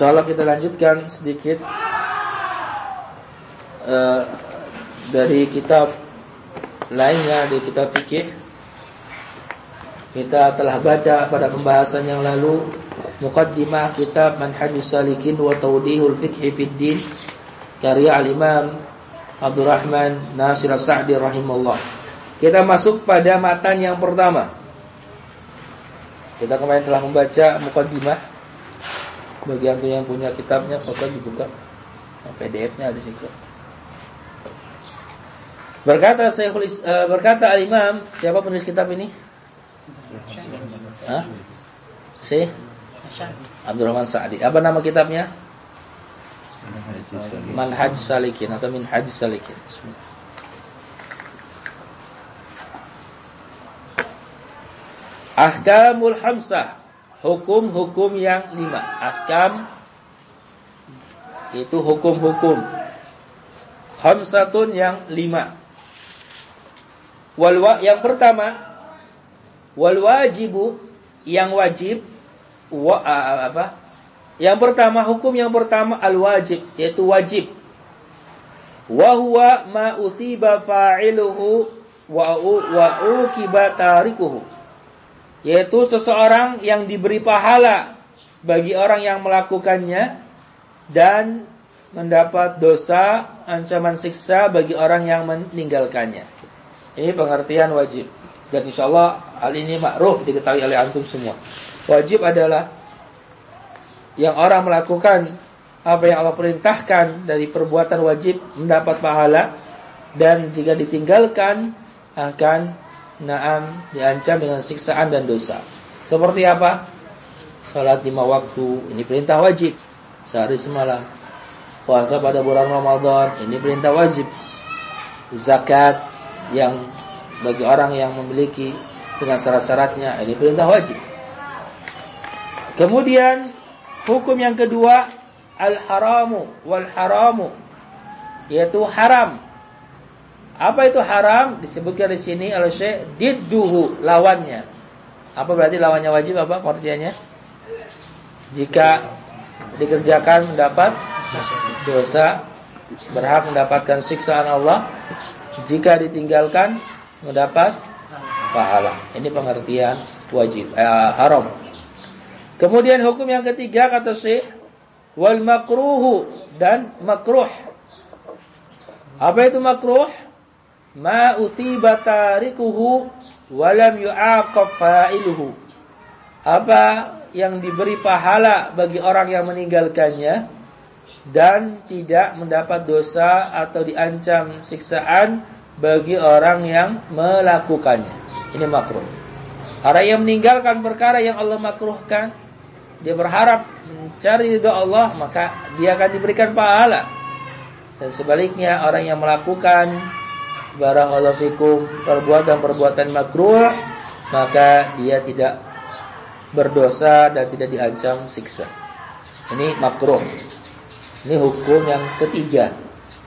Insyaallah kita lanjutkan sedikit uh, dari kitab lainnya di kitab fikih. Kita telah baca pada pembahasan yang lalu Muqaddimah kitab Manhajus Salikin wa Tawdihul Fiqhi fid Din karya Al-Imam Abdurrahman Nasir As-Sa'di rahimahullah. Kita masuk pada matan yang pertama. Kita kemarin telah membaca Muqaddimah bagi antum yang punya kitabnya, foto dibuka. PDF-nya ada situ. Berkata Syekhul uh, berkata Al-Imam, siapa penulis kitab ini? Hah? Si Abdurrahman Sa'di. Apa nama kitabnya? Manhaj Salikin atau Minhaj Salikin. Ahkamul Hamsah Hukum-hukum yang lima Ahkam Itu hukum-hukum Hamsatun yang lima Wal yang pertama wal wajibu yang wajib wa, apa? Yang pertama hukum yang pertama al wajib yaitu wajib. Wa huwa ma uthiba fa'iluhu wa wa ukiba tarikuhu. Yaitu seseorang yang diberi pahala bagi orang yang melakukannya dan mendapat dosa ancaman siksa bagi orang yang meninggalkannya. Ini pengertian wajib. Dan insya Allah hal ini makruh diketahui oleh antum semua. Wajib adalah yang orang melakukan apa yang Allah perintahkan dari perbuatan wajib mendapat pahala dan jika ditinggalkan akan naam diancam dengan siksaan dan dosa. Seperti apa? Salat lima waktu, ini perintah wajib sehari semalam. Puasa pada bulan Ramadan, ini perintah wajib. Zakat yang bagi orang yang memiliki dengan syarat-syaratnya ini perintah wajib. Kemudian hukum yang kedua al-haramu wal haramu yaitu haram. Apa itu haram? Disebutkan di sini oleh Syekh didduhu lawannya. Apa berarti lawannya wajib apa artinya? Jika dikerjakan mendapat dosa, berhak mendapatkan siksaan Allah jika ditinggalkan mendapat pahala. Ini pengertian wajib eh, haram. Kemudian hukum yang ketiga kata Syekh wal makruhu dan makruh. Apa itu makruh? Ma utiba tarikuhu wa lam yu'aqab fa'iluhu. Apa yang diberi pahala bagi orang yang meninggalkannya dan tidak mendapat dosa atau diancam siksaan bagi orang yang melakukannya. Ini makruh. Orang yang meninggalkan perkara yang Allah makruhkan, dia berharap mencari ridha Allah, maka dia akan diberikan pahala. Dan sebaliknya orang yang melakukan barang Allah fikum perbuatan-perbuatan makruh, maka dia tidak berdosa dan tidak diancam siksa. Ini makruh. Ini hukum yang ketiga.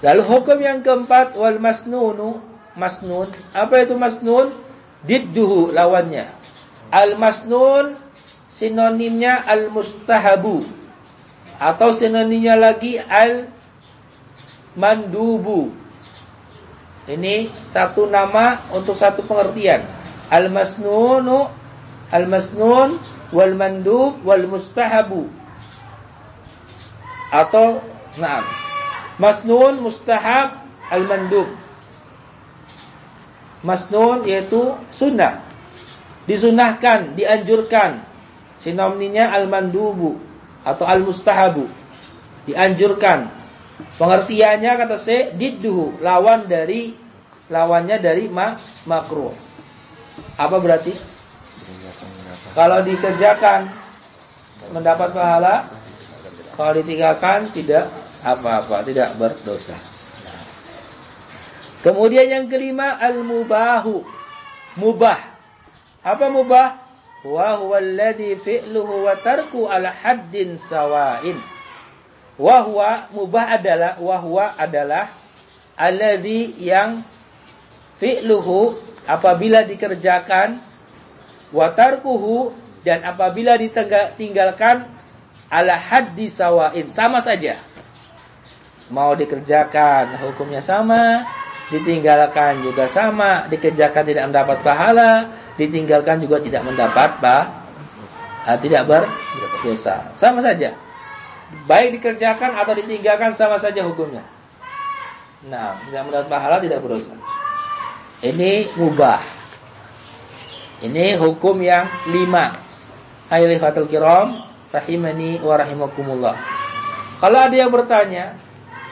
Lalu hukum yang keempat wal masnunu, masnun. Apa itu masnun? Didduhu lawannya. Al masnun sinonimnya al mustahabu atau sinonimnya lagi al mandubu. Ini satu nama untuk satu pengertian. Al masnunu al masnun wal mandub wal mustahabu atau naam. Masnun mustahab al mandub masnun yaitu sunnah. Disunahkan dianjurkan. Sinonimnya al mandubu atau al mustahabu dianjurkan. Pengertiannya kata saya didduhu lawan dari lawannya dari ma makruh apa berarti kalau dikerjakan mendapat pahala kalau ditinggalkan tidak apa-apa, tidak berdosa. Kemudian yang kelima al-mubahu. Mubah. Apa mubah? Wa huwa alladhi fi'luhu wa tarku ala haddin sawain. Wa huwa mubah adalah wa huwa adalah alladhi yang fi'luhu apabila dikerjakan wa tarkuhu dan apabila ditinggalkan ala haddi sawain sama saja. Mau dikerjakan hukumnya sama ditinggalkan juga sama dikerjakan tidak mendapat pahala ditinggalkan juga tidak mendapat bah, uh, tidak berdosa. Sama saja. Baik dikerjakan atau ditinggalkan sama saja hukumnya. Nah tidak mendapat pahala tidak berdosa ini mubah. Ini hukum yang lima. Fatul kiram rahimani wa rahimakumullah. Kalau ada yang bertanya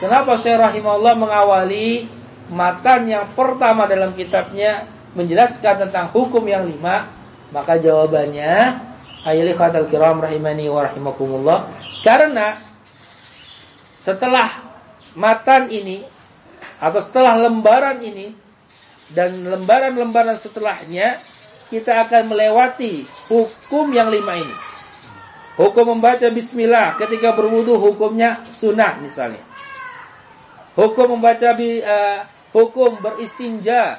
Kenapa Syekh rahimahullah mengawali matan yang pertama dalam kitabnya menjelaskan tentang hukum yang lima? Maka jawabannya Ayili khatal kiram rahimani wa rahimakumullah Karena setelah matan ini Atau setelah lembaran ini Dan lembaran-lembaran setelahnya Kita akan melewati hukum yang lima ini Hukum membaca bismillah ketika berwudu hukumnya sunnah misalnya Hukum membaca bi, uh, hukum beristinja,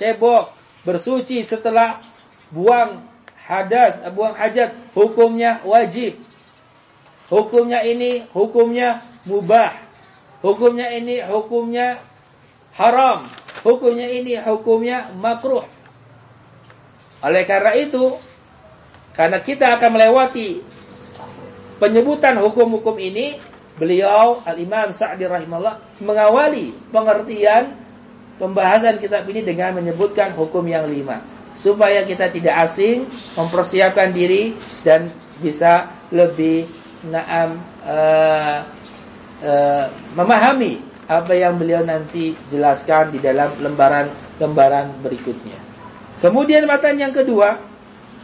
cebok, bersuci setelah buang hadas, buang hajat, hukumnya wajib. Hukumnya ini hukumnya mubah. Hukumnya ini hukumnya haram. Hukumnya ini hukumnya makruh. Oleh karena itu, karena kita akan melewati penyebutan hukum-hukum ini, beliau Al-Imam Sa'di rahimahullah mengawali pengertian pembahasan kitab ini dengan menyebutkan hukum yang lima supaya kita tidak asing mempersiapkan diri dan bisa lebih naam uh, uh, memahami apa yang beliau nanti jelaskan di dalam lembaran-lembaran berikutnya. Kemudian matan yang kedua,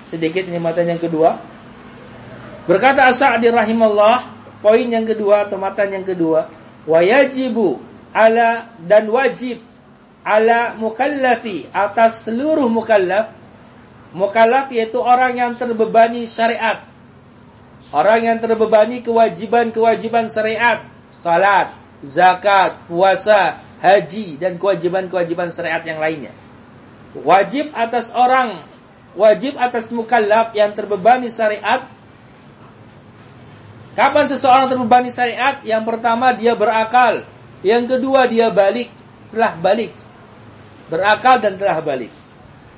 sedikit ini matan yang kedua. Berkata As-Sa'di rahimahullah Poin yang kedua atau matan yang kedua, wajibu ala dan wajib ala mukallafi atas seluruh mukallaf. Mukallaf yaitu orang yang terbebani syariat. Orang yang terbebani kewajiban-kewajiban syariat, salat, zakat, puasa, haji dan kewajiban-kewajiban syariat yang lainnya. Wajib atas orang, wajib atas mukallaf yang terbebani syariat Kapan seseorang terbebani syariat? Yang pertama dia berakal. Yang kedua dia balik, telah balik. Berakal dan telah balik.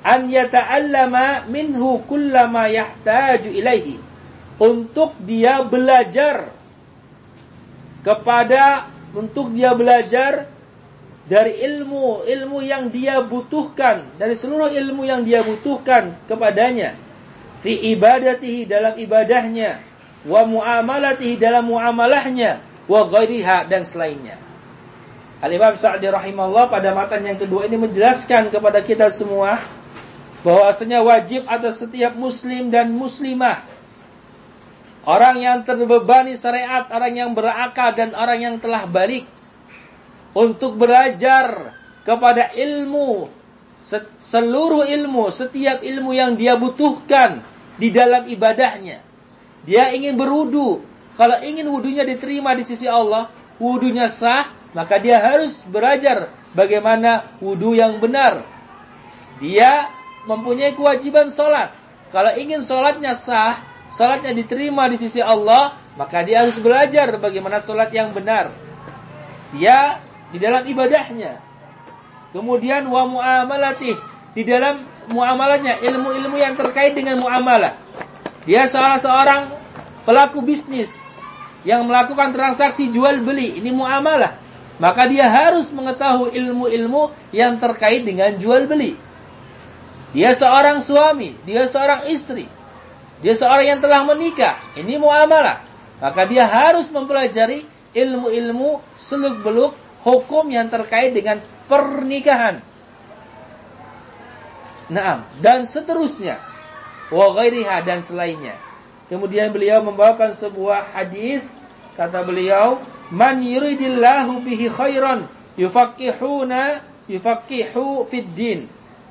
An yata'allama minhu kullama yahtaju ilaihi. Untuk dia belajar kepada untuk dia belajar dari ilmu ilmu yang dia butuhkan dari seluruh ilmu yang dia butuhkan kepadanya fi ibadatihi dalam ibadahnya wa muamalatihi dalam muamalahnya wa ghairiha dan selainnya. Al-Imam Sa'di rahimahullah pada matan yang kedua ini menjelaskan kepada kita semua bahwasanya wajib atas setiap muslim dan muslimah orang yang terbebani syariat, orang yang berakal dan orang yang telah balik untuk belajar kepada ilmu seluruh ilmu, setiap ilmu yang dia butuhkan di dalam ibadahnya dia ingin berwudu. Kalau ingin wudunya diterima di sisi Allah, wudunya sah, maka dia harus belajar bagaimana wudu yang benar. Dia mempunyai kewajiban sholat. Kalau ingin sholatnya sah, sholatnya diterima di sisi Allah, maka dia harus belajar bagaimana sholat yang benar. Dia di dalam ibadahnya. Kemudian wa muamalatih di dalam muamalahnya ilmu-ilmu yang terkait dengan muamalah. Dia salah seorang pelaku bisnis yang melakukan transaksi jual beli, ini muamalah. Maka dia harus mengetahui ilmu-ilmu yang terkait dengan jual beli. Dia seorang suami, dia seorang istri. Dia seorang yang telah menikah, ini muamalah. Maka dia harus mempelajari ilmu-ilmu seluk-beluk hukum yang terkait dengan pernikahan. Nah, dan seterusnya wa ghairiha dan selainnya. Kemudian beliau membawakan sebuah hadis kata beliau, "Man yuridillahu bihi khairan yufaqihuna yufaqihu fid din."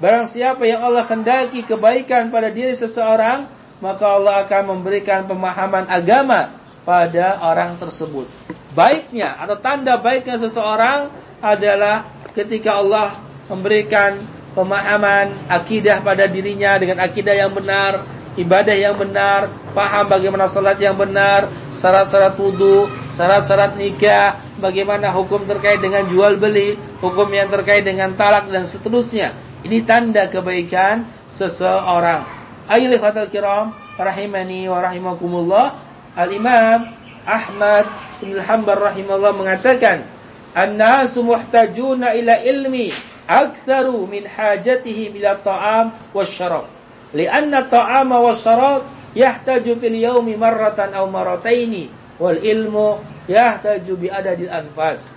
Barang siapa yang Allah kendaki kebaikan pada diri seseorang, maka Allah akan memberikan pemahaman agama pada orang tersebut. Baiknya atau tanda baiknya seseorang adalah ketika Allah memberikan pemahaman akidah pada dirinya dengan akidah yang benar, ibadah yang benar, paham bagaimana salat yang benar, syarat-syarat wudhu, syarat-syarat nikah, bagaimana hukum terkait dengan jual beli, hukum yang terkait dengan talak dan seterusnya. Ini tanda kebaikan seseorang. Ayyuhal kiram, rahimani wa rahimakumullah. Al-Imam Ahmad bin Hanbal rahimahullah mengatakan, "An-nasu muhtajuna ila ilmi aktsaru min hajatihim ila ta'am wasyarab." Lianna ta'ama wa syarat yahtaju fil yaumi marratan aw marrataini wal ilmu yahtaju bi adadil anfas.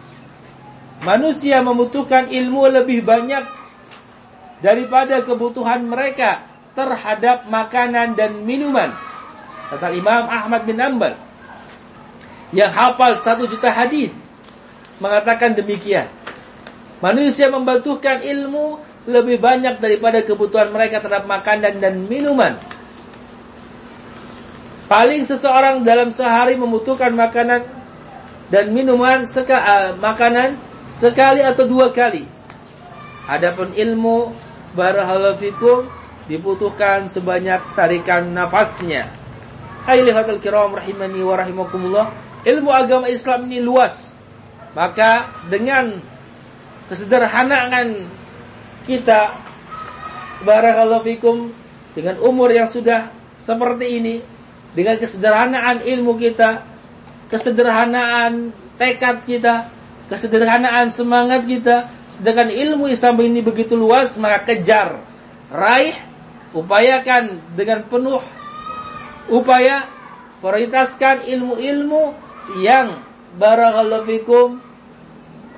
Manusia membutuhkan ilmu lebih banyak daripada kebutuhan mereka terhadap makanan dan minuman. Kata Imam Ahmad bin Ambal yang hafal satu juta hadis mengatakan demikian. Manusia membutuhkan ilmu lebih banyak daripada kebutuhan mereka terhadap makanan dan minuman. Paling seseorang dalam sehari membutuhkan makanan dan minuman seka, uh, makanan sekali atau dua kali. Adapun ilmu barakallahu dibutuhkan sebanyak tarikan nafasnya. Ailihatul kiram rahimani wa rahimakumullah. Ilmu agama Islam ini luas. Maka dengan kesederhanaan kita barakallahu fikum dengan umur yang sudah seperti ini dengan kesederhanaan ilmu kita kesederhanaan tekad kita kesederhanaan semangat kita sedangkan ilmu Islam ini begitu luas maka kejar raih upayakan dengan penuh upaya prioritaskan ilmu-ilmu yang barakallahu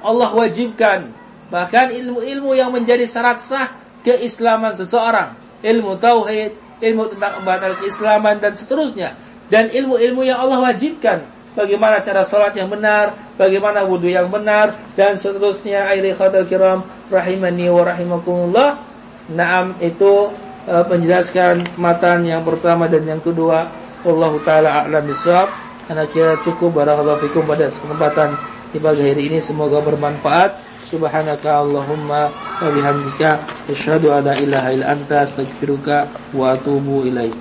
Allah wajibkan Bahkan ilmu-ilmu yang menjadi syarat sah keislaman seseorang. Ilmu tauhid, ilmu tentang pembatal keislaman dan seterusnya. Dan ilmu-ilmu yang Allah wajibkan. Bagaimana cara sholat yang benar, bagaimana wudhu yang benar, dan seterusnya. Aili khatal kiram, rahimani wa rahimakumullah. Naam itu uh, penjelaskan matan yang pertama dan yang kedua. Allah Ta'ala a'lam bisawab. Karena kira cukup barakallahu fikum pada kesempatan di pagi hari ini. Semoga bermanfaat. Subhanaka Allahumma wa bihamdika asyhadu an la ilaha illa anta astaghfiruka wa atubu ilaik.